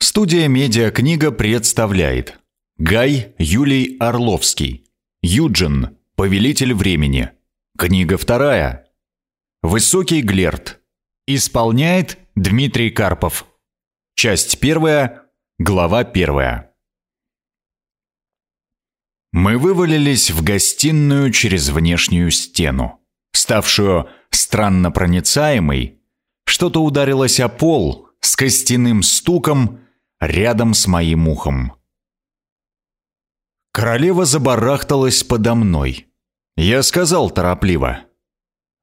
Студия «Медиакнига» представляет. Гай Юлий Орловский. Юджин, повелитель времени Книга вторая. Высокий Глерт Исполняет Дмитрий Карпов. Часть первая, глава первая. Мы вывалились в гостиную через внешнюю стену, ставшую странно проницаемой. Что-то ударилось о пол с костяным стуком рядом с моим ухом. Королева забарахталась подо мной. Я сказал торопливо.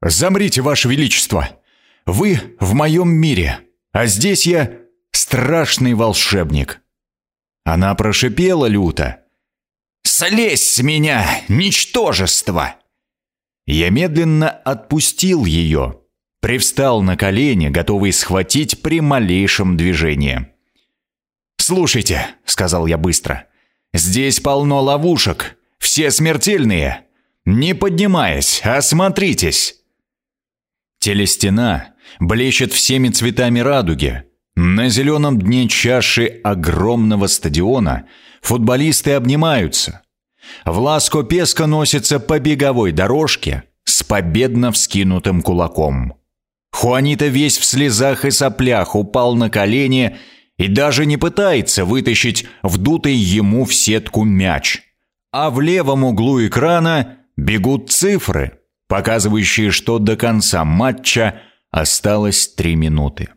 «Замрите, Ваше Величество! Вы в моем мире, а здесь я страшный волшебник!» Она прошипела люто. «Слезь с меня, ничтожество!» Я медленно отпустил ее, привстал на колени, готовый схватить при малейшем движении. «Слушайте», — сказал я быстро, — «здесь полно ловушек, все смертельные. Не поднимаясь, осмотритесь». Телестена блещет всеми цветами радуги. На зеленом дне чаши огромного стадиона футболисты обнимаются. Власко Песко носится по беговой дорожке с победно вскинутым кулаком. Хуанита весь в слезах и соплях упал на колени и даже не пытается вытащить вдутый ему в сетку мяч. А в левом углу экрана бегут цифры, показывающие, что до конца матча осталось три минуты.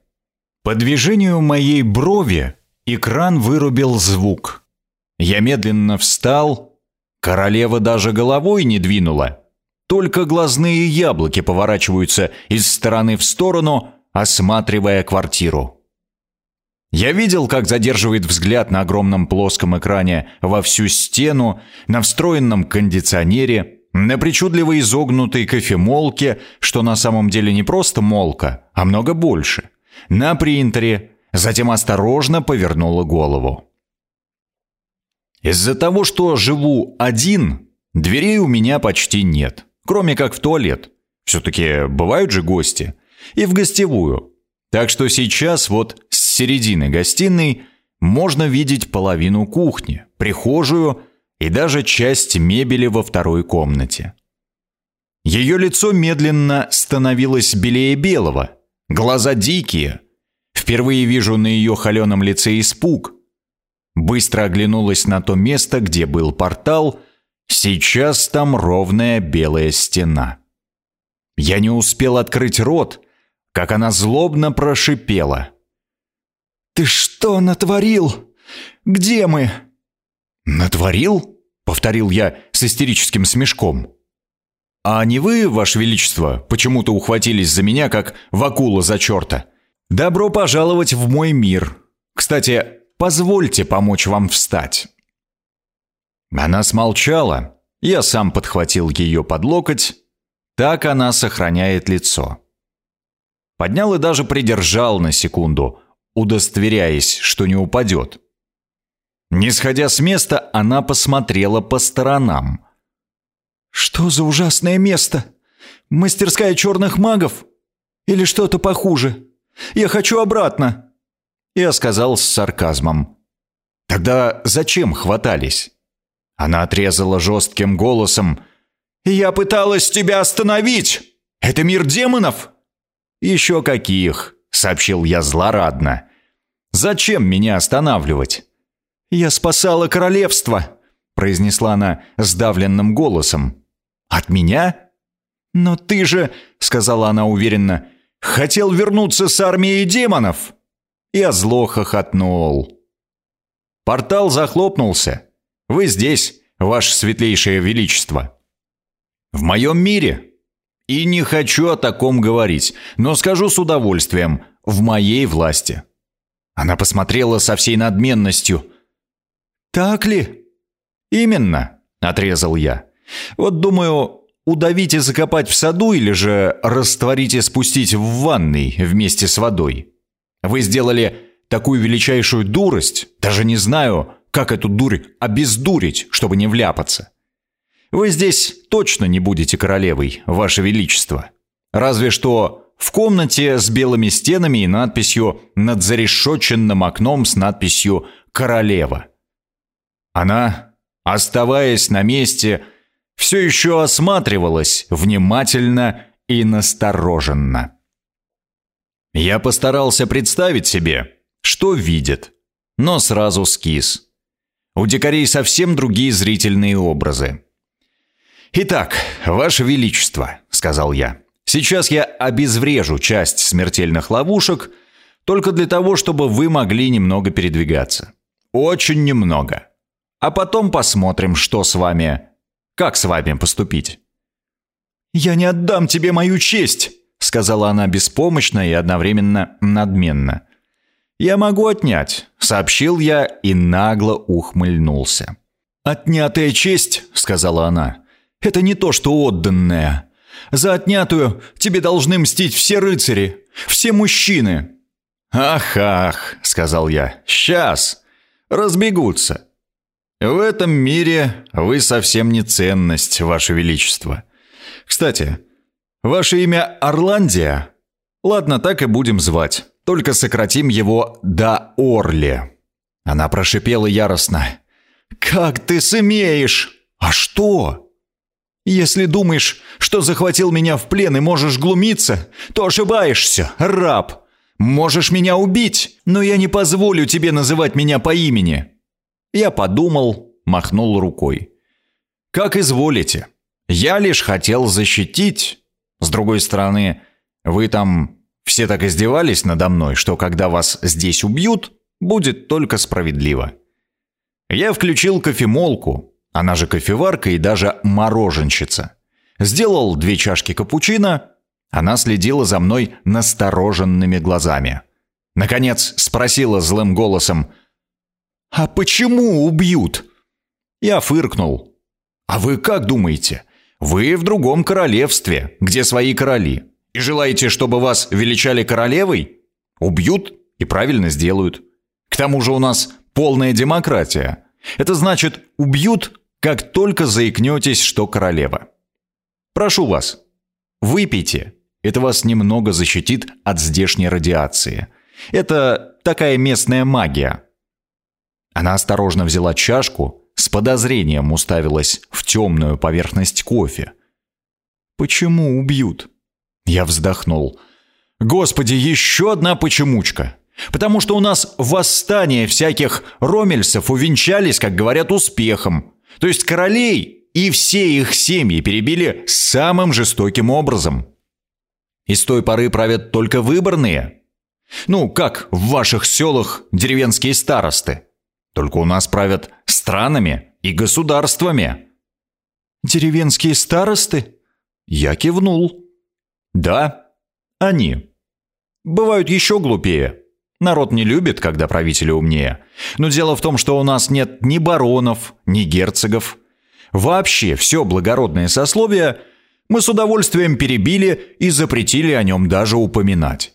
По движению моей брови экран вырубил звук. Я медленно встал, королева даже головой не двинула. Только глазные яблоки поворачиваются из стороны в сторону, осматривая квартиру. Я видел, как задерживает взгляд на огромном плоском экране во всю стену, на встроенном кондиционере, на причудливо изогнутой кофемолке, что на самом деле не просто молка, а много больше, на принтере, затем осторожно повернула голову. Из-за того, что живу один, дверей у меня почти нет, кроме как в туалет. Все-таки бывают же гости. И в гостевую. Так что сейчас вот середины гостиной можно видеть половину кухни, прихожую и даже часть мебели во второй комнате. Ее лицо медленно становилось белее белого, глаза дикие. Впервые вижу на ее холеном лице испуг. Быстро оглянулась на то место, где был портал. Сейчас там ровная белая стена. Я не успел открыть рот, как она злобно прошипела — «Ты что натворил? Где мы?» «Натворил?» — повторил я с истерическим смешком. «А не вы, Ваше Величество, почему-то ухватились за меня, как в акула за черта? Добро пожаловать в мой мир. Кстати, позвольте помочь вам встать». Она смолчала, я сам подхватил ее под локоть. Так она сохраняет лицо. Поднял и даже придержал на секунду, удостоверяясь, что не упадет. Не сходя с места, она посмотрела по сторонам. «Что за ужасное место? Мастерская черных магов? Или что-то похуже? Я хочу обратно!» Я сказал с сарказмом. «Тогда зачем хватались?» Она отрезала жестким голосом. «Я пыталась тебя остановить! Это мир демонов!» «Еще каких!» — сообщил я злорадно. Зачем меня останавливать?» «Я спасала королевство», — произнесла она сдавленным голосом. «От меня?» «Но ты же», — сказала она уверенно, — «хотел вернуться с армией демонов». Я зло хохотнул. Портал захлопнулся. Вы здесь, ваше светлейшее величество. В моем мире. И не хочу о таком говорить, но скажу с удовольствием, в моей власти. Она посмотрела со всей надменностью. «Так ли?» «Именно», — отрезал я. «Вот думаю, удавить и закопать в саду или же растворить и спустить в ванной вместе с водой. Вы сделали такую величайшую дурость, даже не знаю, как эту дурь обездурить, чтобы не вляпаться. Вы здесь точно не будете королевой, ваше величество. Разве что в комнате с белыми стенами и надписью над зарешоченным окном с надписью «Королева». Она, оставаясь на месте, все еще осматривалась внимательно и настороженно. Я постарался представить себе, что видит, но сразу скис. У дикарей совсем другие зрительные образы. «Итак, Ваше Величество», — сказал я, — «сейчас я обезврежу часть смертельных ловушек только для того, чтобы вы могли немного передвигаться. Очень немного. А потом посмотрим, что с вами... Как с вами поступить». «Я не отдам тебе мою честь», — сказала она беспомощно и одновременно надменно. «Я могу отнять», — сообщил я и нагло ухмыльнулся. «Отнятая честь», — сказала она, — «это не то, что отданная. За отнятую тебе должны мстить все рыцари, все мужчины». «Ах-ах», — сказал я, — «сейчас. Разбегутся. В этом мире вы совсем не ценность, Ваше Величество. Кстати, ваше имя Орландия? Ладно, так и будем звать. Только сократим его до Орли. Она прошипела яростно. «Как ты смеешь? А что?» «Если думаешь, что захватил меня в плен и можешь глумиться, то ошибаешься, раб. Можешь меня убить, но я не позволю тебе называть меня по имени». Я подумал, махнул рукой. «Как изволите. Я лишь хотел защитить. С другой стороны, вы там все так издевались надо мной, что когда вас здесь убьют, будет только справедливо. Я включил кофемолку, она же кофеварка и даже мороженщица. Сделал две чашки капучино, она следила за мной настороженными глазами. Наконец спросила злым голосом, «А почему убьют?» Я фыркнул. «А вы как думаете? Вы в другом королевстве, где свои короли. И желаете, чтобы вас величали королевой? Убьют и правильно сделают. К тому же у нас полная демократия. Это значит, убьют, как только заикнетесь, что королева. Прошу вас, выпейте. Это вас немного защитит от здешней радиации. Это такая местная магия. Она осторожно взяла чашку, с подозрением уставилась в темную поверхность кофе. «Почему убьют?» Я вздохнул. Господи, еще одна почемучка. Потому что у нас восстания всяких ромельсов увенчались, как говорят, успехом. То есть королей и все их семьи перебили самым жестоким образом. И с той поры правят только выборные. Ну, как в ваших селах деревенские старосты. Только у нас правят странами и государствами. Деревенские старосты? Я кивнул. Да, они. Бывают еще глупее. Народ не любит, когда правители умнее. Но дело в том, что у нас нет ни баронов, ни герцогов. Вообще все благородное сословие мы с удовольствием перебили и запретили о нем даже упоминать.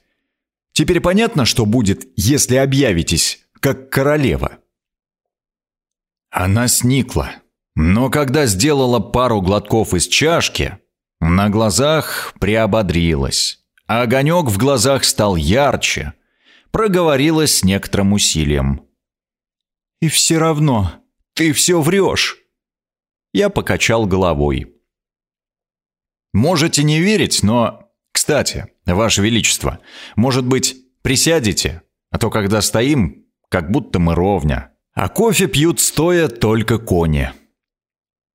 Теперь понятно, что будет, если объявитесь, как королева. Она сникла, но когда сделала пару глотков из чашки, на глазах приободрилась, а огонек в глазах стал ярче, проговорилась с некоторым усилием. «И все равно ты все врешь!» Я покачал головой. «Можете не верить, но... Кстати, Ваше Величество, может быть, присядете? А то, когда стоим, как будто мы ровня. А кофе пьют стоя только кони».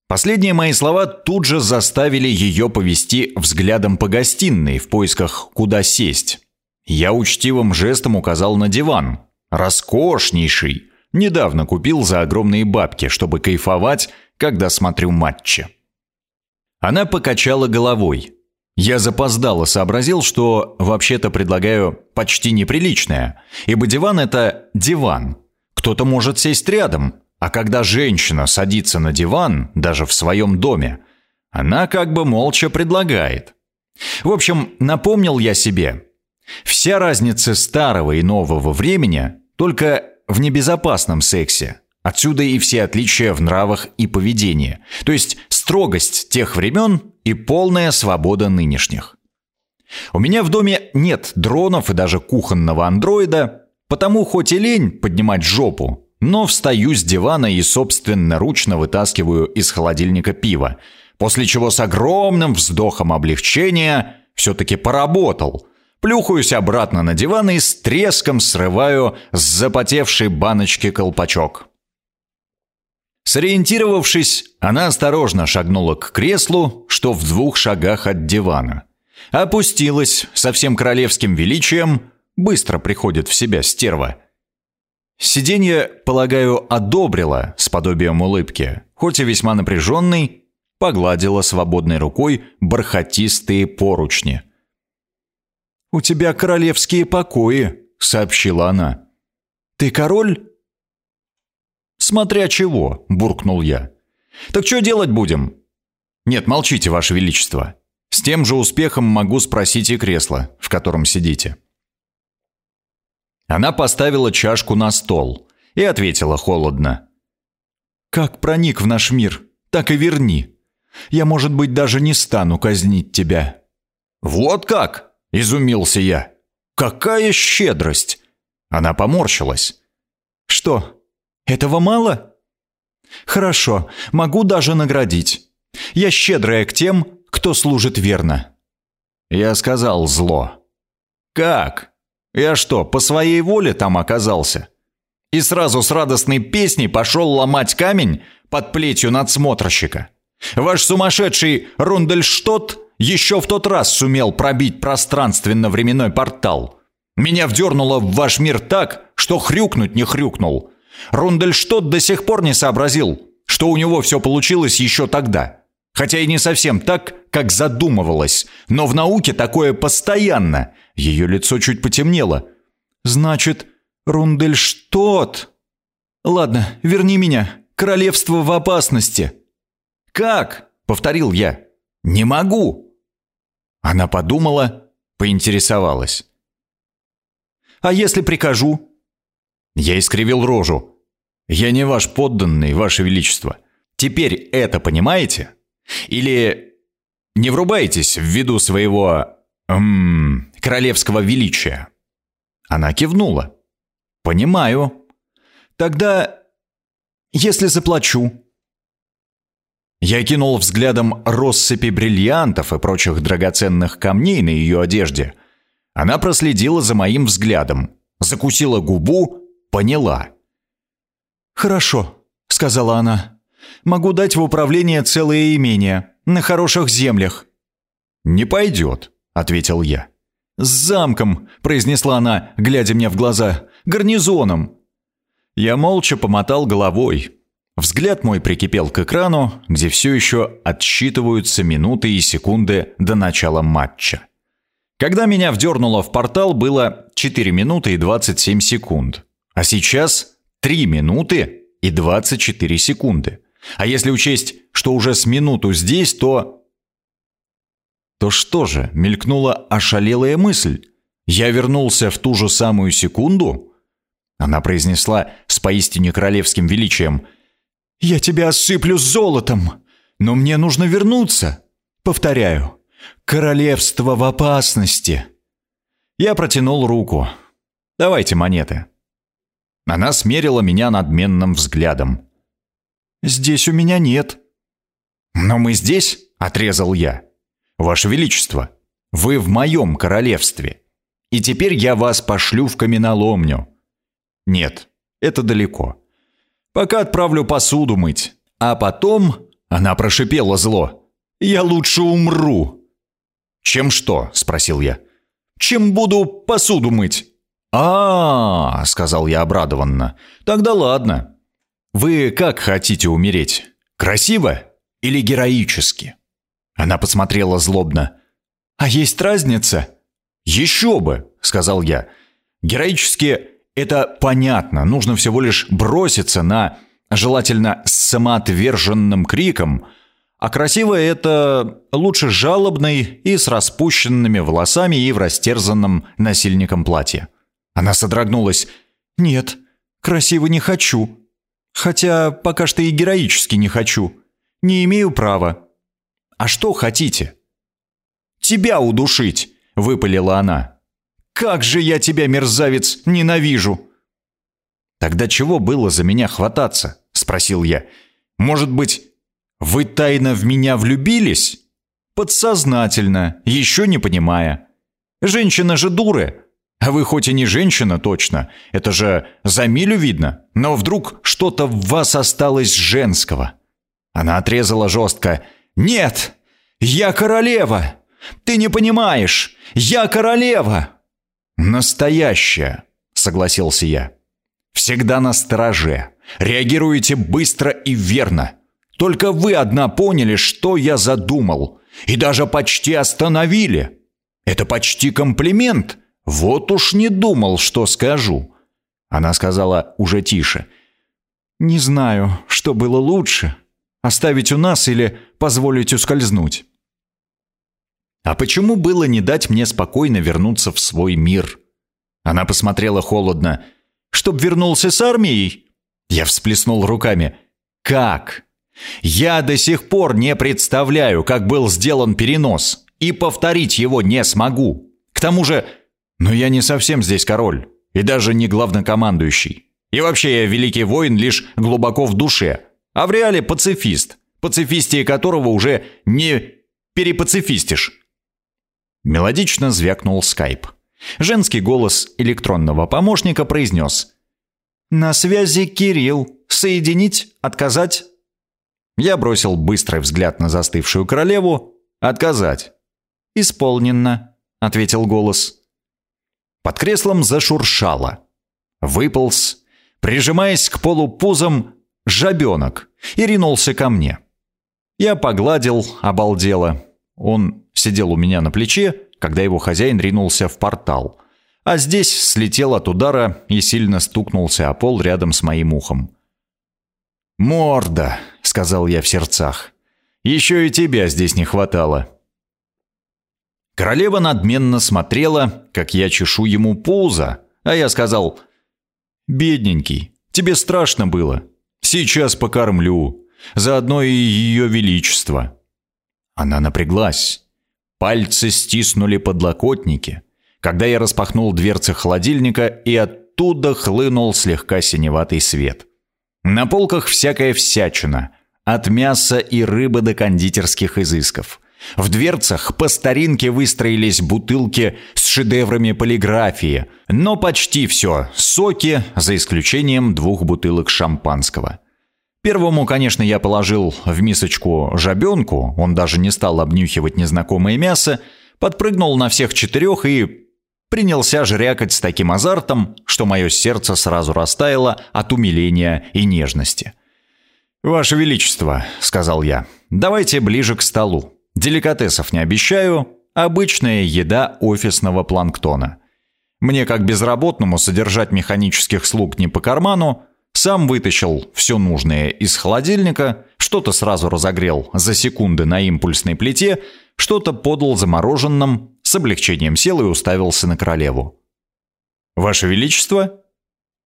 Последние мои слова тут же заставили ее повести взглядом по гостиной в поисках «куда сесть». Я учтивым жестом указал на диван. Роскошнейший. Недавно купил за огромные бабки, чтобы кайфовать, когда смотрю матчи. Она покачала головой. Я запоздало сообразил, что вообще-то предлагаю почти неприличное, ибо диван — это диван. Кто-то может сесть рядом, а когда женщина садится на диван, даже в своем доме, она как бы молча предлагает. В общем, напомнил я себе. Вся разница старого и нового времени только в небезопасном сексе. Отсюда и все отличия в нравах и поведении. То есть строгость тех времен и полная свобода нынешних. У меня в доме нет дронов и даже кухонного андроида, потому хоть и лень поднимать жопу, но встаю с дивана и собственноручно вытаскиваю из холодильника пиво, после чего с огромным вздохом облегчения все-таки поработал. Плюхаюсь обратно на диван и с треском срываю с запотевшей баночки колпачок. Сориентировавшись, она осторожно шагнула к креслу, что в двух шагах от дивана. Опустилась со всем королевским величием, быстро приходит в себя стерва. Сиденье, полагаю, одобрила с подобием улыбки, хоть и весьма напряженный, погладила свободной рукой бархатистые поручни. «У тебя королевские покои», — сообщила она. «Ты король?» «Смотря чего», — буркнул я. «Так что делать будем?» «Нет, молчите, Ваше Величество. С тем же успехом могу спросить и кресло, в котором сидите». Она поставила чашку на стол и ответила холодно. «Как проник в наш мир, так и верни. Я, может быть, даже не стану казнить тебя». «Вот как?» – изумился я. «Какая щедрость!» Она поморщилась. «Что, этого мало?» «Хорошо, могу даже наградить. Я щедрая к тем, кто служит верно». Я сказал зло. «Как?» Я что, по своей воле там оказался? И сразу с радостной песней пошел ломать камень под плетью надсмотрщика. Ваш сумасшедший Рундельштот еще в тот раз сумел пробить пространственно-временной портал. Меня вдернуло в ваш мир так, что хрюкнуть не хрюкнул. Рундельштот до сих пор не сообразил, что у него все получилось еще тогда. Хотя и не совсем так, как задумывалось, но в науке такое постоянно. Ее лицо чуть потемнело. «Значит, Рундельштот...» «Ладно, верни меня. Королевство в опасности». «Как?» — повторил я. «Не могу». Она подумала, поинтересовалась. «А если прикажу?» Я искривил рожу. «Я не ваш подданный, ваше величество. Теперь это понимаете?» Или не врубаетесь ввиду своего... Эм, королевского величия?» Она кивнула. «Понимаю. Тогда, если заплачу...» Я кинул взглядом россыпи бриллиантов и прочих драгоценных камней на ее одежде. Она проследила за моим взглядом, закусила губу, поняла. «Хорошо», — сказала она. Могу дать в управление целое имение, на хороших землях». «Не пойдет», — ответил я. «С замком», — произнесла она, глядя мне в глаза, — «гарнизоном». Я молча помотал головой. Взгляд мой прикипел к экрану, где все еще отсчитываются минуты и секунды до начала матча. Когда меня вдернуло в портал, было 4 минуты и 27 секунд. А сейчас 3 минуты и 24 секунды. А если учесть, что уже с минуту здесь, то... То что же, мелькнула ошалелая мысль. Я вернулся в ту же самую секунду? Она произнесла с поистине королевским величием. «Я тебя осыплю золотом, но мне нужно вернуться. Повторяю, королевство в опасности». Я протянул руку. «Давайте монеты». Она смерила меня надменным взглядом. «Здесь у меня нет». «Но мы здесь?» — отрезал я. «Ваше Величество, вы в моем королевстве, и теперь я вас пошлю в каменоломню». «Нет, это далеко. Пока отправлю посуду мыть, а потом...» — она прошипела зло. «Я лучше умру». «Чем что?» — спросил я. «Чем буду посуду мыть?» «А, сказал я обрадованно. «Тогда ладно. «Вы как хотите умереть? Красиво или героически?» Она посмотрела злобно. «А есть разница?» «Еще бы!» — сказал я. «Героически это понятно. Нужно всего лишь броситься на, желательно с самоотверженным криком, а красиво это лучше жалобный и с распущенными волосами и в растерзанном насильником платье». Она содрогнулась. «Нет, красиво не хочу. Хотя пока что и героически не хочу. Не имею права. А что хотите? Тебя удушить, выпалила она. «Как же я тебя, мерзавец, ненавижу!» «Тогда чего было за меня хвататься?» — спросил я. «Может быть, вы тайно в меня влюбились?» «Подсознательно, еще не понимая. Женщина же дуры. А вы хоть и не женщина точно, это же за милю видно, но вдруг что-то в вас осталось женского». Она отрезала жестко. «Нет, я королева! Ты не понимаешь, я королева!» «Настоящая», — согласился я. «Всегда на стороже. Реагируете быстро и верно. Только вы одна поняли, что я задумал, и даже почти остановили. Это почти комплимент. Вот уж не думал, что скажу». Она сказала уже тише. «Не знаю, что было лучше, оставить у нас или позволить ускользнуть». А почему было не дать мне спокойно вернуться в свой мир? Она посмотрела холодно. «Чтоб вернулся с армией?» Я всплеснул руками. «Как?» «Я до сих пор не представляю, как был сделан перенос, и повторить его не смогу. К тому же, но я не совсем здесь король, и даже не главнокомандующий. И вообще я великий воин лишь глубоко в душе, а в реале пацифист, пацифистие которого уже не перепацифистишь. Мелодично звякнул скайп. Женский голос электронного помощника произнес. «На связи Кирилл. Соединить? Отказать?» Я бросил быстрый взгляд на застывшую королеву. «Отказать». «Исполнено», — ответил голос. Под креслом зашуршало. Выполз, прижимаясь к полу пузом, жабенок и ринулся ко мне. Я погладил, обалдело. Он сидел у меня на плече, когда его хозяин ринулся в портал. А здесь слетел от удара и сильно стукнулся о пол рядом с моим ухом. «Морда!» — сказал я в сердцах. «Еще и тебя здесь не хватало». Королева надменно смотрела, как я чешу ему пузо, а я сказал «Бедненький, тебе страшно было. Сейчас покормлю. Заодно и ее величество». Она напряглась. Пальцы стиснули подлокотники, когда я распахнул дверцы холодильника, и оттуда хлынул слегка синеватый свет. На полках всякая всячина, от мяса и рыбы до кондитерских изысков. В дверцах по старинке выстроились бутылки с шедеврами полиграфии, но почти все – соки, за исключением двух бутылок шампанского – Первому, конечно, я положил в мисочку жабенку, он даже не стал обнюхивать незнакомое мясо, подпрыгнул на всех четырех и принялся жрякать с таким азартом, что мое сердце сразу растаяло от умиления и нежности. «Ваше Величество», — сказал я, — «давайте ближе к столу. Деликатесов не обещаю, обычная еда офисного планктона. Мне, как безработному, содержать механических слуг не по карману, сам вытащил все нужное из холодильника, что-то сразу разогрел за секунды на импульсной плите, что-то подал замороженным, с облегчением сел и уставился на королеву. «Ваше Величество?»